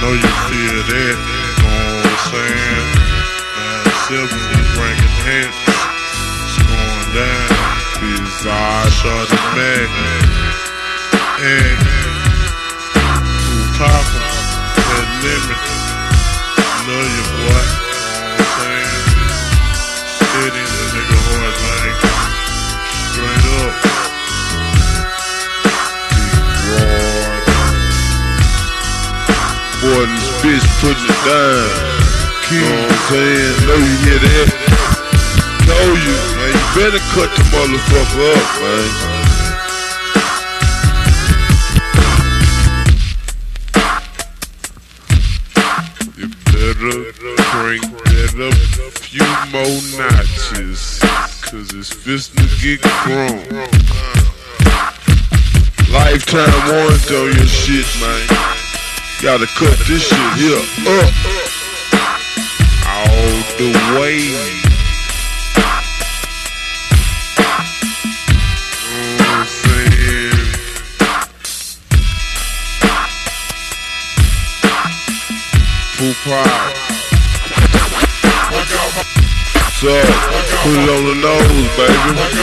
know you feel that, know what I'm saying? Nine seven, we bringing hats, it's going down. Bizarre, Shorty Mac, and Two Papa, that limit. Saying? Know you hear that? Know you, man. You better cut the motherfucker up, man. You better crank that up a few more notches. Cause it's fisting to get grown. Lifetime warranty on your shit, man. Gotta cut this shit here up. The way. Tupac. So, put it on the nose, baby.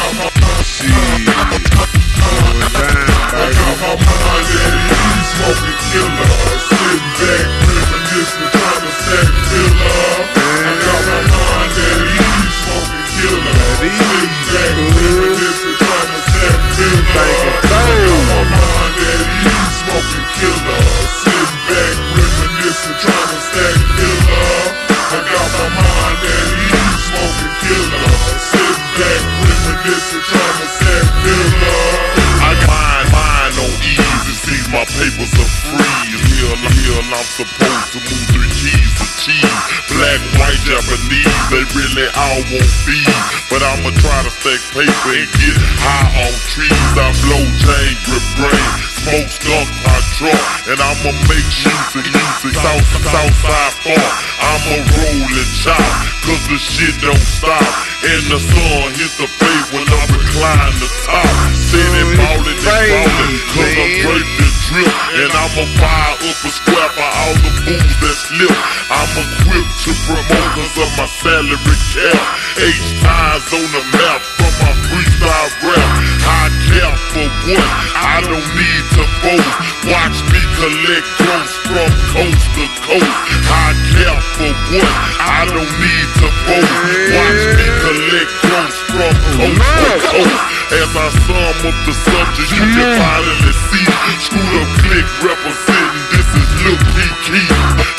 Supposed to move three keys to cheese. Black, white, Japanese, they really all won't fees. But I'ma try to stack paper and get high on trees. I blow chain, grip brain, smoke skunk, my truck. And I'ma make music, music, south, south side far. I'ma roll and chop, cause the shit don't stop. And the sun hits the face when I recline the top. Sitting ballin' and ballin', And I'ma buy up a scrap of all the booze that slip. I'm equipped to promote cause of my salary cap. H ties on the map from my freestyle rap. I care for what? I don't need to boast. Watch me collect gross from coast to coast. High As I sum up the subject, you can finally see. Screwed up click representing. This is Lil Keke.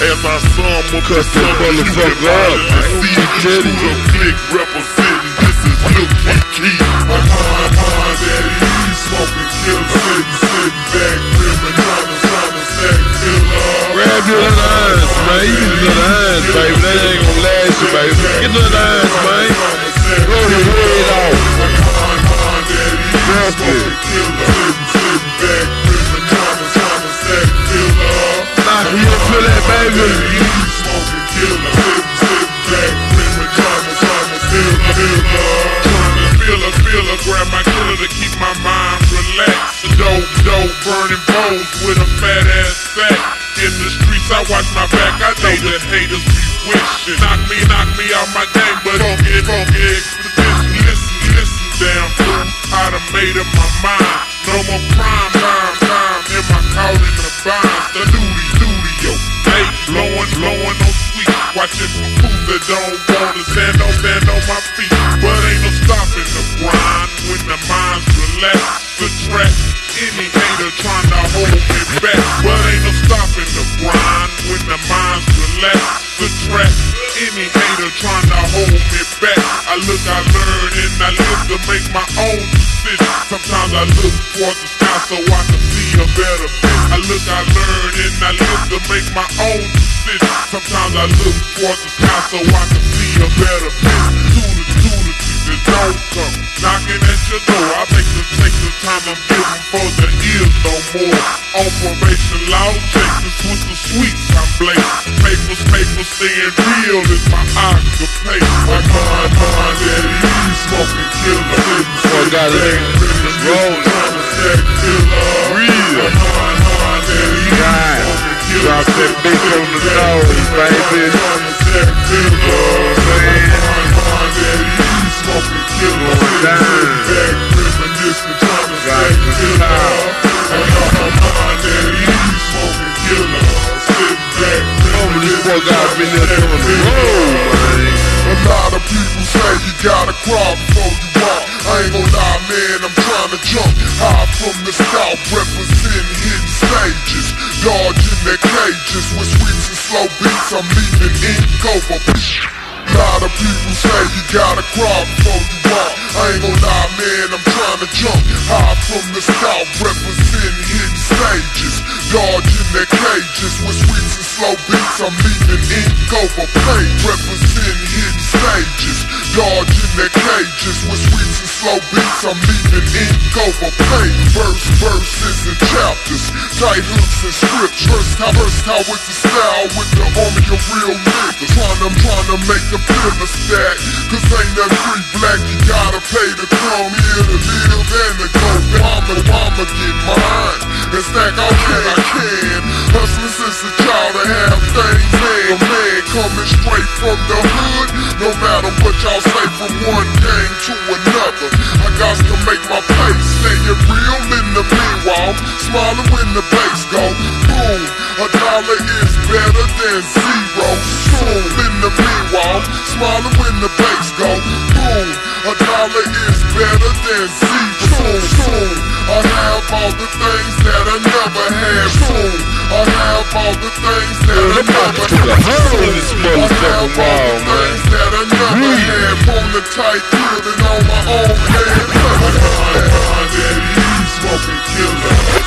As I sum up the subject, you can finally see. Screwed up click representing. This is Lil Keke. My mind, mind at ease, smoking kill, sitting, sitting back, rimming, trying to sign a stack killer. Grab your little eyes, man. You need little eyes, baby. That ain't gonna last you, baby. Get little eyes, man. Your head off. Drop it. Knock you feel that, baby. Grab my killer to keep my mind relaxed. Dope, dope, burning bowls with a fat ass sack. In the streets, I watch my back. I know that haters be wishing. Knock me, knock me out my game, but don't get, don't get. Listen, listen, damn fool. I done made up my mind. No more crime, time, time. In my in the binds. The duty, studio. Hey, blowing, blowing on sweet. Watching for fools that don't wanna stand on, stand on my feet. But ain't no stopping the grind when the mind's relaxed. The track, any hater trying to hold me back. But ain't no stopping the grind when the mind's relaxed. The track, any hater trying to hold me back. I look, I learn, and I live to make my own decision. Sometimes I look towards the sky so I can see a better fit. I look, I learn, and I live to make my own decision. Sometimes I look towards the sky so I can see a better fit. To the, don't come knocking at your door. I make the take the time I'm giving for the ears no more. On probation, Papers, papers, staying real is my occupation. My daddy, you smoking killer. Boy, got it. Roll. Real. Drop that bitch on the nose, baby. You know what I'm saying? Going down. Jump high from the south, representing hidden stages. Dodging their cages with sweets and slow beats, I'm leaving ink over. A lot of people say you gotta crawl before you walk. I ain't gon' lie, man, I'm trying to jump high from the south, representing hidden stages. Dodging their cages with sweets and slow beats, I'm leaving ink over paint, representing hidden stages. Dodging their cages with sweets and slow beats, I'm leaving ink over. Verse, verses and chapters, tight hooks and scripts. First time, first time with the style, with the army of real niggas. Trying to, make the pillar stack, cause ain't that free black, you gotta pay to come here to live and to go. I'ma, I'ma get mine, and stack all that I can. Hustling since a child to have things, straight from the hood. No matter what y'all say from one gang to another, I got to make my place, staying real in the meanwhile. Smiling when the bass go boom. A dollar is better than zero. Soon in the meanwhile, smiling when the bass go boom. A dollar is better than zero. Soon, soon. I have all the things that I never had. Soon, I have all the things that Hole this motherfucking wall, man. had. On the tight on my own. Smoking killer,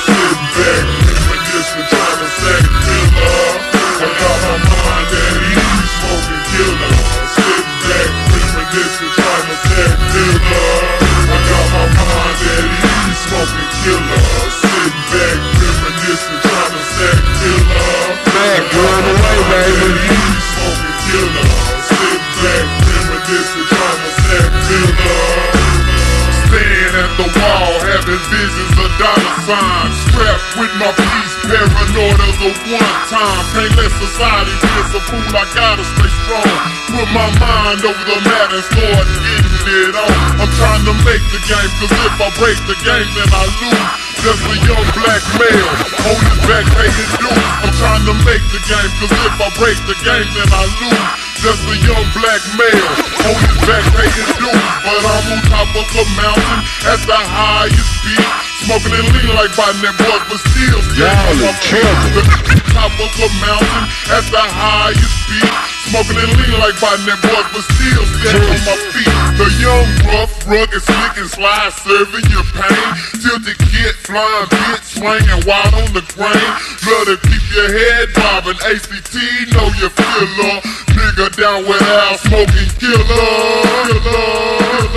visions of dollar signs. Strapped with my peace, paranoid of the one time. Let society be a fool, I gotta stay strong. Put my mind over the mat and start getting it on. I'm trying to make the game, cause if I break the game, then I lose. Just a young black male, on his back paying dues. I'm trying to make the game, cause if I break the game, then I lose. Just a young black male, on his back the mountain at the highest peak. Smoking and lean like biting that boys, but still Y'all standing in on my Top of the mountain at the highest peak. Smoking and lean like biting that boys, but still standing on my feet. The young, rough, rugged, slick and slide, serving your pain. Tilted kid, flying bit, swinging wild on the grain. Love to keep your head bobbing. ACT, know you feel. Nigga down with Al, smoking killer. killer.